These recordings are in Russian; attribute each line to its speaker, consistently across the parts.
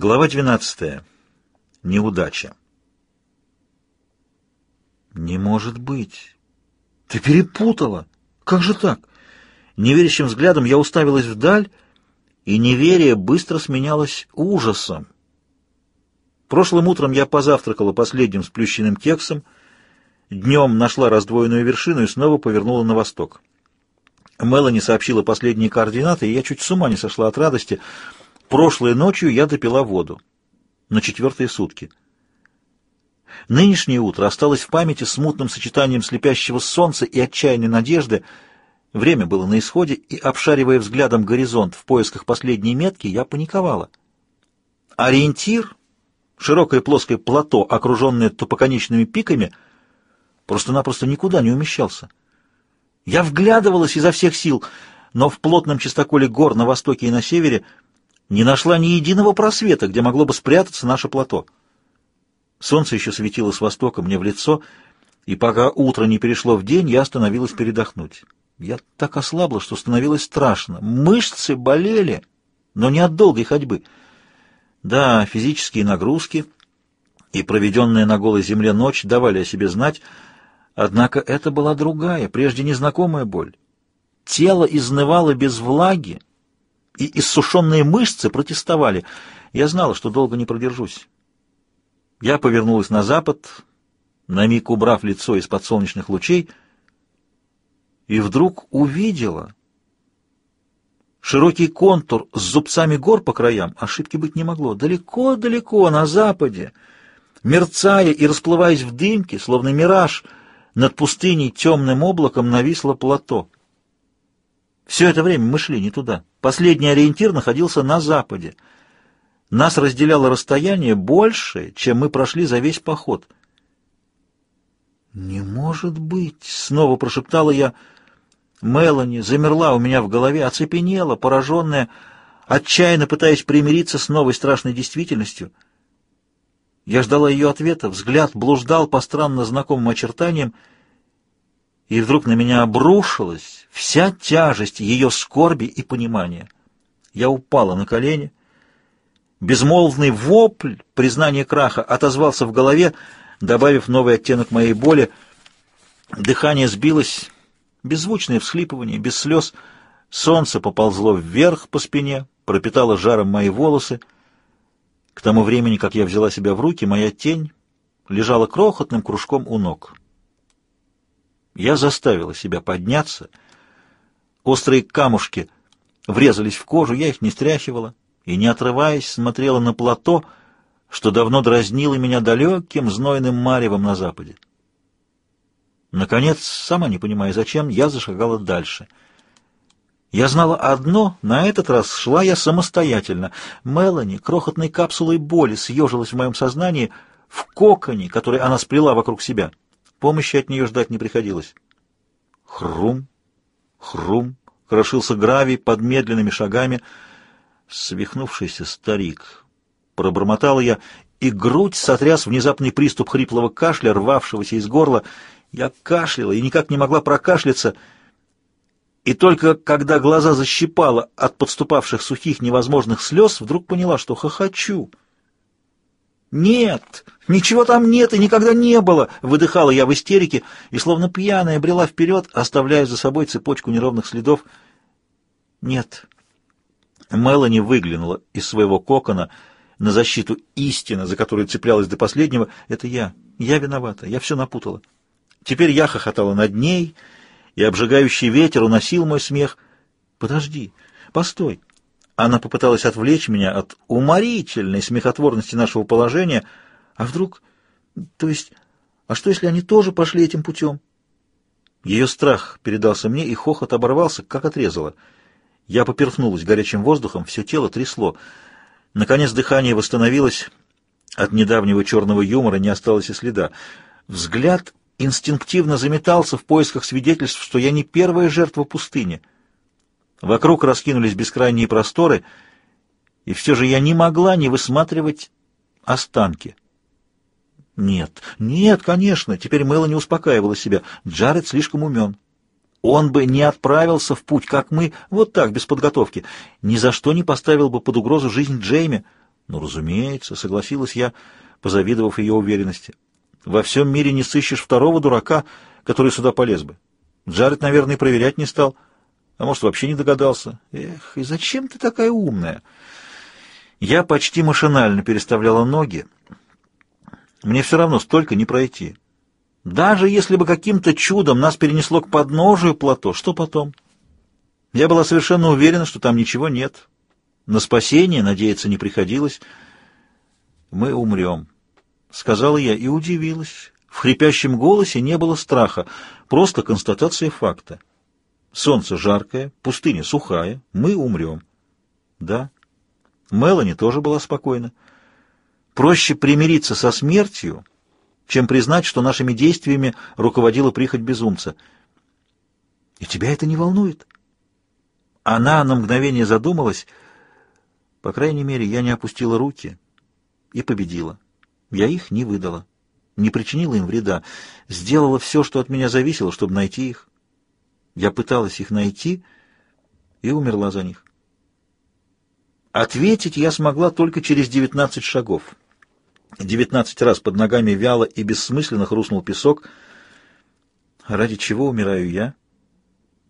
Speaker 1: Глава 12. Неудача. «Не может быть! Ты перепутала! Как же так?» Неверящим взглядом я уставилась вдаль, и неверие быстро сменялось ужасом. Прошлым утром я позавтракала последним сплющенным кексом, днем нашла раздвоенную вершину и снова повернула на восток. Мелани сообщила последние координаты, и я чуть с ума не сошла от радости — Прошлой ночью я допила воду. На четвертые сутки. Нынешнее утро осталось в памяти смутным сочетанием слепящего солнца и отчаянной надежды. Время было на исходе, и, обшаривая взглядом горизонт в поисках последней метки, я паниковала. Ориентир, широкое плоское плато, окруженное тупоконечными пиками, просто-напросто никуда не умещался. Я вглядывалась изо всех сил, но в плотном чистоколе гор на востоке и на севере — не нашла ни единого просвета, где могло бы спрятаться наше плато. Солнце еще светило с востока мне в лицо, и пока утро не перешло в день, я остановилась передохнуть. Я так ослабла, что становилось страшно. Мышцы болели, но не от долгой ходьбы. Да, физические нагрузки и проведенная на голой земле ночь давали о себе знать, однако это была другая, прежде незнакомая боль. Тело изнывало без влаги, и иссушенные мышцы протестовали. Я знала, что долго не продержусь. Я повернулась на запад, на миг убрав лицо из-под солнечных лучей, и вдруг увидела широкий контур с зубцами гор по краям. Ошибки быть не могло. Далеко-далеко, на западе, мерцая и расплываясь в дымке, словно мираж, над пустыней темным облаком нависло плато. Все это время мы шли не туда. Последний ориентир находился на западе. Нас разделяло расстояние больше, чем мы прошли за весь поход. «Не может быть!» — снова прошептала я. Мелани замерла у меня в голове, оцепенела, пораженная, отчаянно пытаясь примириться с новой страшной действительностью. Я ждала ее ответа, взгляд блуждал по странно знакомым очертаниям, и вдруг на меня обрушилась вся тяжесть ее скорби и понимания. Я упала на колени. Безмолвный вопль, признание краха, отозвался в голове, добавив новый оттенок моей боли. Дыхание сбилось, беззвучное всхлипывание, без слез. Солнце поползло вверх по спине, пропитало жаром мои волосы. К тому времени, как я взяла себя в руки, моя тень лежала крохотным кружком у ног. Я заставила себя подняться. Острые камушки врезались в кожу, я их не стряхивала и, не отрываясь, смотрела на плато, что давно дразнило меня далеким знойным маревом на западе. Наконец, сама не понимая зачем, я зашагала дальше. Я знала одно, на этот раз шла я самостоятельно. Мелани, крохотной капсулой боли, съежилась в моем сознании в коконе, который она сплела вокруг себя. Помощи от нее ждать не приходилось. Хрум, хрум, крошился гравий под медленными шагами. Свихнувшийся старик. Пробормотала я, и грудь сотряс внезапный приступ хриплого кашля, рвавшегося из горла. Я кашляла и никак не могла прокашляться, и только когда глаза защипало от подступавших сухих невозможных слез, вдруг поняла, что хохочу. «Нет, ничего там нет и никогда не было!» — выдыхала я в истерике и, словно пьяная, брела вперед, оставляя за собой цепочку неровных следов. «Нет». Мелани выглянула из своего кокона на защиту истины, за которую цеплялась до последнего. «Это я. Я виновата. Я все напутала». Теперь я хохотала над ней, и обжигающий ветер уносил мой смех. «Подожди, постой!» Она попыталась отвлечь меня от уморительной смехотворности нашего положения. А вдруг... То есть... А что, если они тоже пошли этим путем? Ее страх передался мне, и хохот оборвался, как отрезало. Я поперхнулась горячим воздухом, все тело трясло. Наконец дыхание восстановилось. От недавнего черного юмора не осталось и следа. Взгляд инстинктивно заметался в поисках свидетельств, что я не первая жертва пустыни — Вокруг раскинулись бескрайние просторы, и все же я не могла не высматривать останки. Нет, нет, конечно, теперь Мелани успокаивала себя. Джаред слишком умен. Он бы не отправился в путь, как мы, вот так, без подготовки. Ни за что не поставил бы под угрозу жизнь Джейми. Ну, разумеется, согласилась я, позавидовав ее уверенности. Во всем мире не сыщешь второго дурака, который сюда полез бы. Джаред, наверное, проверять не стал, а может, вообще не догадался. Эх, и зачем ты такая умная? Я почти машинально переставляла ноги. Мне все равно столько не пройти. Даже если бы каким-то чудом нас перенесло к подножию плато, что потом? Я была совершенно уверена, что там ничего нет. На спасение надеяться не приходилось. Мы умрем, — сказала я и удивилась. В хрипящем голосе не было страха, просто констатация факта. Солнце жаркое, пустыня сухая, мы умрем. Да, Мелани тоже была спокойна. Проще примириться со смертью, чем признать, что нашими действиями руководила прихоть безумца. И тебя это не волнует? Она на мгновение задумалась. По крайней мере, я не опустила руки и победила. Я их не выдала, не причинила им вреда, сделала все, что от меня зависело, чтобы найти их. Я пыталась их найти и умерла за них. Ответить я смогла только через девятнадцать шагов. Девятнадцать раз под ногами вяло и бессмысленно хрустнул песок. Ради чего умираю я?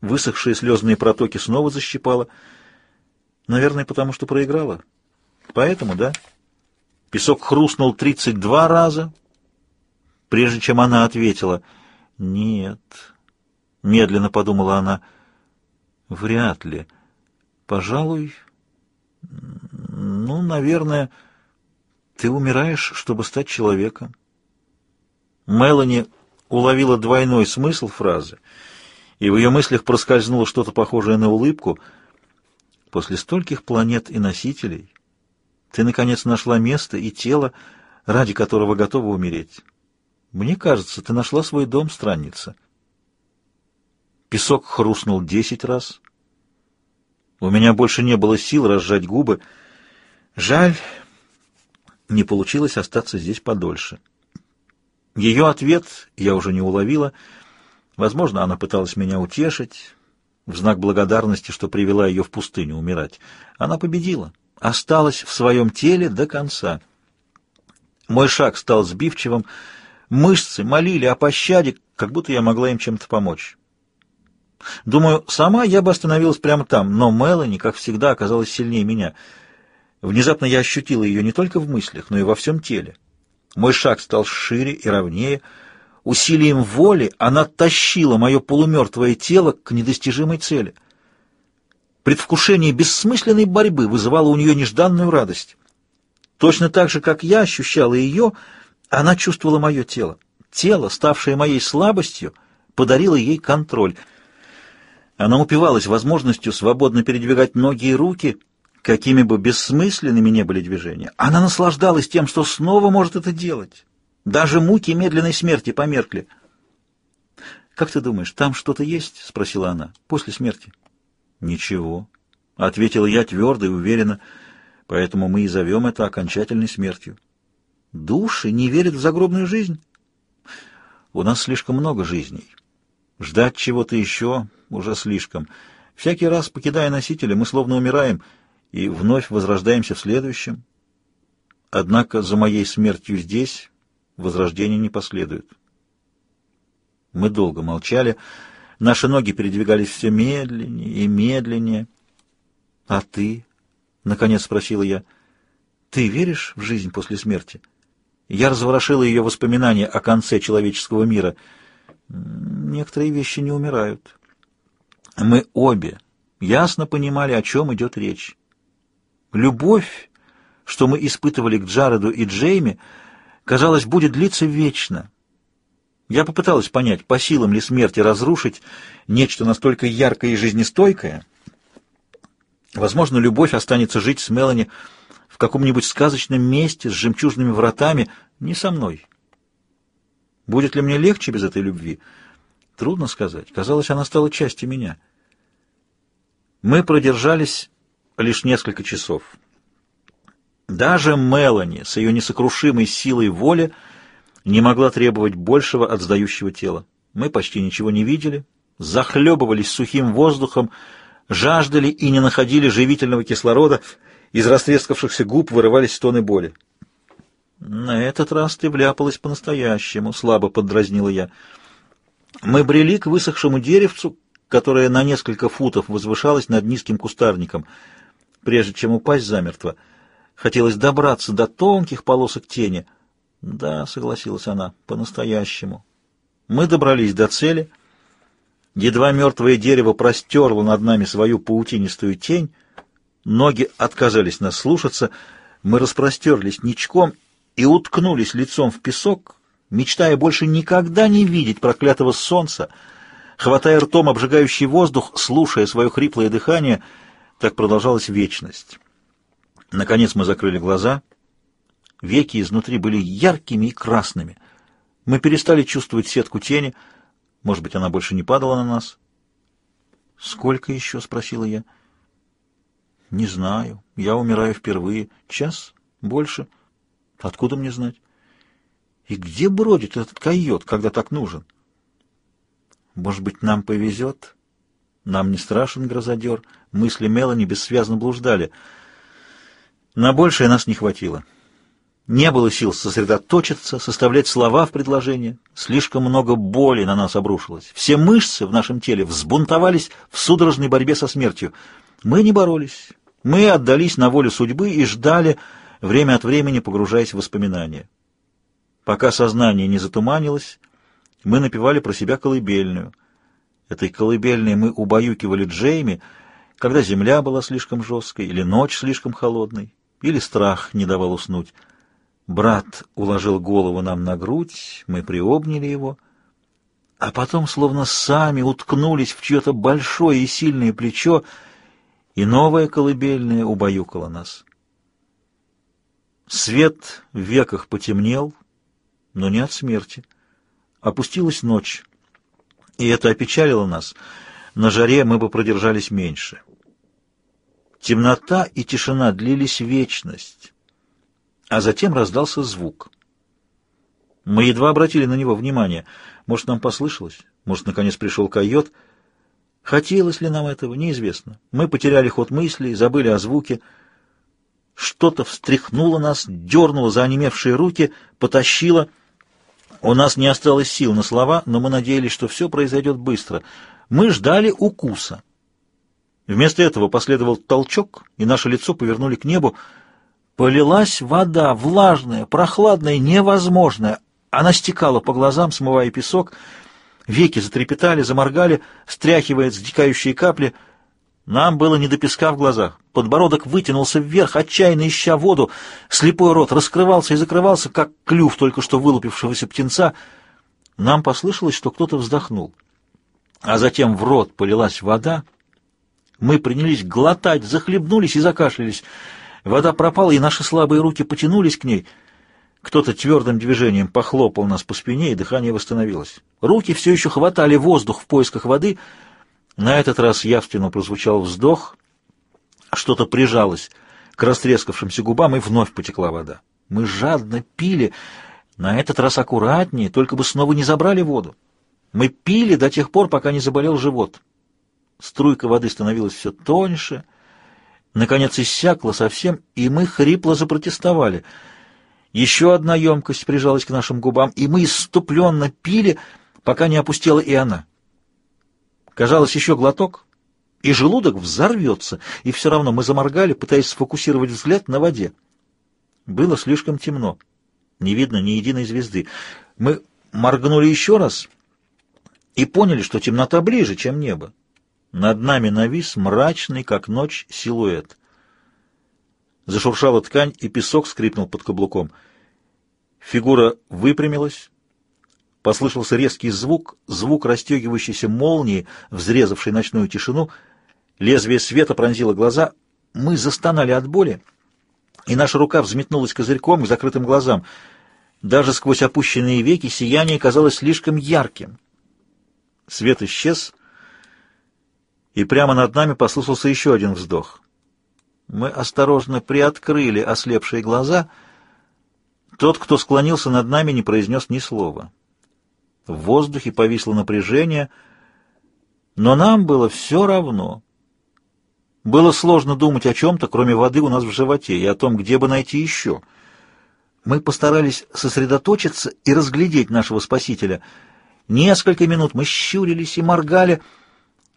Speaker 1: Высохшие слезные протоки снова защипала. Наверное, потому что проиграла. Поэтому, да? Песок хрустнул тридцать два раза, прежде чем она ответила. «Нет», — медленно подумала она, — «вряд ли. Пожалуй, ну, наверное, ты умираешь, чтобы стать человеком». Мелани уловила двойной смысл фразы, и в ее мыслях проскользнуло что-то похожее на улыбку. После стольких планет и носителей ты, наконец, нашла место и тело, ради которого готова умереть. Мне кажется, ты нашла свой дом, странница. Песок хрустнул десять раз. У меня больше не было сил разжать губы. Жаль, не получилось остаться здесь подольше. Ее ответ я уже не уловила. Возможно, она пыталась меня утешить, в знак благодарности, что привела ее в пустыню умирать. Она победила осталась в своем теле до конца. Мой шаг стал сбивчивым, мышцы молили о пощаде, как будто я могла им чем-то помочь. Думаю, сама я бы остановилась прямо там, но Мелани, как всегда, оказалась сильнее меня. Внезапно я ощутила ее не только в мыслях, но и во всем теле. Мой шаг стал шире и ровнее. Усилием воли она тащила мое полумертвое тело к недостижимой цели — Предвкушение бессмысленной борьбы вызывало у нее нежданную радость. Точно так же, как я ощущала ее, она чувствовала мое тело. Тело, ставшее моей слабостью, подарило ей контроль. Она упивалась возможностью свободно передвигать ноги и руки, какими бы бессмысленными не были движения. Она наслаждалась тем, что снова может это делать. Даже муки медленной смерти померкли. «Как ты думаешь, там что-то есть?» — спросила она. «После смерти». «Ничего», — ответил я твердо и уверенно, «поэтому мы и зовем это окончательной смертью». «Души не верят в загробную жизнь?» «У нас слишком много жизней. Ждать чего-то еще уже слишком. Всякий раз, покидая носителя, мы словно умираем и вновь возрождаемся в следующем. Однако за моей смертью здесь возрождение не последует». Мы долго молчали, — Наши ноги передвигались все медленнее и медленнее. — А ты? — наконец спросила я. — Ты веришь в жизнь после смерти? Я разворошила ее воспоминания о конце человеческого мира. Некоторые вещи не умирают. Мы обе ясно понимали, о чем идет речь. Любовь, что мы испытывали к Джареду и Джейми, казалось, будет длиться вечно — я попыталась понять, по силам ли смерти разрушить нечто настолько яркое и жизнестойкое. Возможно, любовь останется жить с Мелани в каком-нибудь сказочном месте с жемчужными вратами, не со мной. Будет ли мне легче без этой любви? Трудно сказать. Казалось, она стала частью меня. Мы продержались лишь несколько часов. Даже Мелани с ее несокрушимой силой воли не могла требовать большего от сдающего тела. Мы почти ничего не видели, захлебывались сухим воздухом, жаждали и не находили живительного кислорода, Из растрескавшихся губ вырывались стоны боли. «На этот раз ты вляпалась по-настоящему», — слабо поддразнила я. Мы брели к высохшему деревцу, которое на несколько футов возвышалось над низким кустарником. Прежде чем упасть замертво, хотелось добраться до тонких полосок тени. «Да», — согласилась она, — «по-настоящему». Мы добрались до цели. Едва мертвое дерево простерло над нами свою паутинистую тень, Ноги отказались нас слушаться, мы распростерлись ничком и уткнулись лицом в песок, мечтая больше никогда не видеть проклятого солнца, хватая ртом обжигающий воздух, слушая свое хриплое дыхание, так продолжалась вечность. Наконец мы закрыли глаза. Веки изнутри были яркими и красными. Мы перестали чувствовать сетку тени. Может быть, она больше не падала на нас? «Сколько еще?» — спросила я. Не знаю. Я умираю впервые. Час? Больше? Откуда мне знать? И где бродит этот койот, когда так нужен? Может быть, нам повезет? Нам не страшен грозодер. Мысли Мелани бессвязно блуждали. На большее нас не хватило. Не было сил сосредоточиться, составлять слова в предложение. Слишком много боли на нас обрушилось. Все мышцы в нашем теле взбунтовались в судорожной борьбе со смертью. Мы не боролись. Мы отдались на волю судьбы и ждали, время от времени погружаясь в воспоминания. Пока сознание не затуманилось, мы напевали про себя колыбельную. Этой колыбельной мы убаюкивали Джейми, когда земля была слишком жесткой, или ночь слишком холодной, или страх не давал уснуть. Брат уложил голову нам на грудь, мы приобняли его, а потом словно сами уткнулись в чье-то большое и сильное плечо, и новая колыбельная убаюкала нас. Свет в веках потемнел, но не от смерти. Опустилась ночь, и это опечалило нас. На жаре мы бы продержались меньше. Темнота и тишина длились вечность, а затем раздался звук. Мы едва обратили на него внимание. Может, нам послышалось? Может, наконец пришел койот — Хотелось ли нам этого, неизвестно. Мы потеряли ход мыслей, забыли о звуке. Что-то встряхнуло нас, дернуло за онемевшие руки, потащило. У нас не осталось сил на слова, но мы надеялись, что все произойдет быстро. Мы ждали укуса. Вместо этого последовал толчок, и наше лицо повернули к небу. Полилась вода, влажная, прохладная, невозможная. Она стекала по глазам, смывая песок — Веки затрепетали, заморгали, стряхивая стекающие капли. Нам было не до песка в глазах. Подбородок вытянулся вверх, отчаянно ища воду. Слепой рот раскрывался и закрывался, как клюв только что вылупившегося птенца. Нам послышалось, что кто-то вздохнул. А затем в рот полилась вода. Мы принялись глотать, захлебнулись и закашлялись. Вода пропала, и наши слабые руки потянулись к ней — кто-то твердым движением похлопал нас по спине, и дыхание восстановилось. Руки все еще хватали воздух в поисках воды. На этот раз явственно прозвучал вздох. Что-то прижалось к растрескавшимся губам, и вновь потекла вода. Мы жадно пили, на этот раз аккуратнее, только бы снова не забрали воду. Мы пили до тех пор, пока не заболел живот. Струйка воды становилась все тоньше, наконец иссякла совсем, и мы хрипло запротестовали — еще одна емкость прижалась к нашим губам, и мы иступленно пили, пока не опустела и она. Казалось, еще глоток, и желудок взорвется, и все равно мы заморгали, пытаясь сфокусировать взгляд на воде. Было слишком темно, не видно ни единой звезды. Мы моргнули еще раз и поняли, что темнота ближе, чем небо. Над нами навис мрачный, как ночь, силуэт — Зашуршала ткань, и песок скрипнул под каблуком. Фигура выпрямилась. Послышался резкий звук, звук расстегивающейся молнии, взрезавшей ночную тишину. Лезвие света пронзило глаза. Мы застонали от боли, и наша рука взметнулась козырьком к закрытым глазам. Даже сквозь опущенные веки сияние казалось слишком ярким. Свет исчез, и прямо над нами послышался еще один вздох. Мы осторожно приоткрыли ослепшие глаза. Тот, кто склонился над нами, не произнес ни слова. В воздухе повисло напряжение, но нам было все равно. Было сложно думать о чем-то, кроме воды у нас в животе, и о том, где бы найти еще. Мы постарались сосредоточиться и разглядеть нашего спасителя. Несколько минут мы щурились и моргали,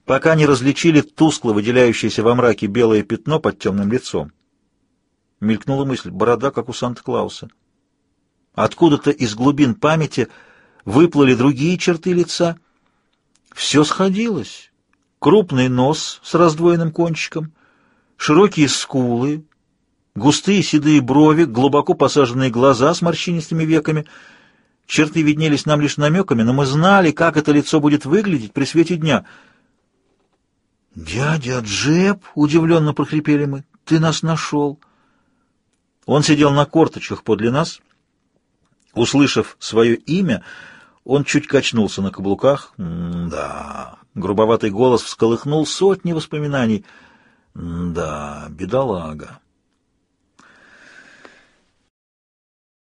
Speaker 1: пока не различили тускло выделяющееся во мраке белое пятно под темным лицом. Мелькнула мысль, борода, как у Санта-Клауса. Откуда-то из глубин памяти выплыли другие черты лица. Все сходилось. Крупный нос с раздвоенным кончиком, широкие скулы, густые седые брови, глубоко посаженные глаза с морщинистыми веками. Черты виднелись нам лишь намеками, но мы знали, как это лицо будет выглядеть при свете дня. «Дядя Джеб!» — удивленно прохрипели мы. «Ты нас нашел!» Он сидел на корточках подле нас. Услышав свое имя, он чуть качнулся на каблуках. «Да...» — грубоватый голос всколыхнул сотни воспоминаний. «Да, бедолага».